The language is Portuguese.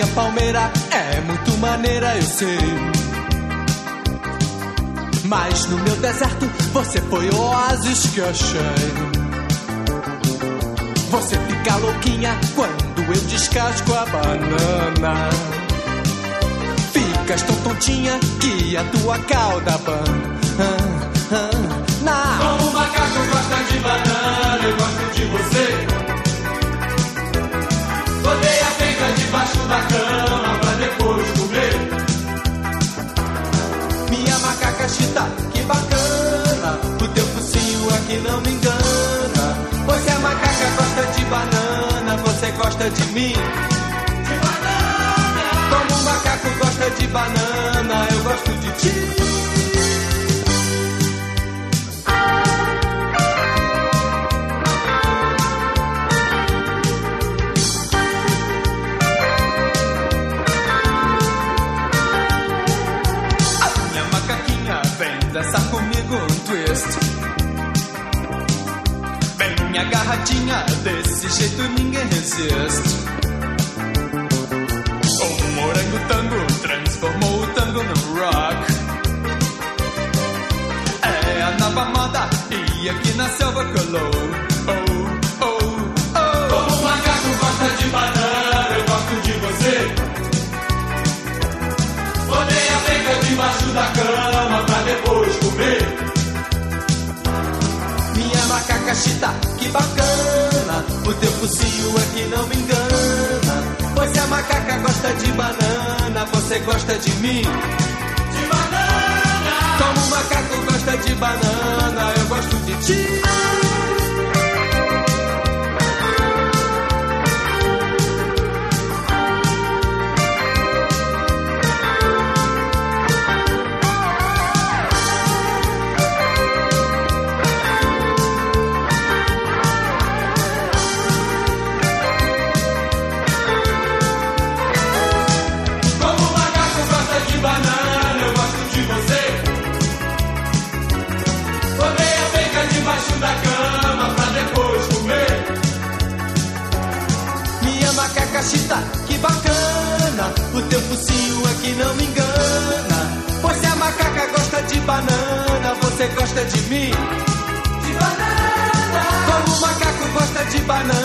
minha palmeira é muito maneira, eu sei. Mas no meu deserto você foi o oásis que achei. Você fica louquinha quando eu descasco a banana. Ficas tão tontinha que a tua cauda ban. Ah, ah. Aqui não me engana. Se a macaca gosta de banana, você gosta de mim. De banana! Como o macaco gosta de banana, eu gosto de ti. Agarradinha, desse jeito ninguém resiste. O morango tango transformou o tango no rock. É a nova moda e aqui na selva colou. Oh. Minha macaca chita, que bacana. O teu focinho aqui não me engana. Pois a macaca gosta de banana, você gosta de mim. Minha macaca chita, que bacana. O teu focinho aqui não me engana. Pois se a macaca gosta de banana, você gosta de mim. De banana! Como o macaco gosta de banana,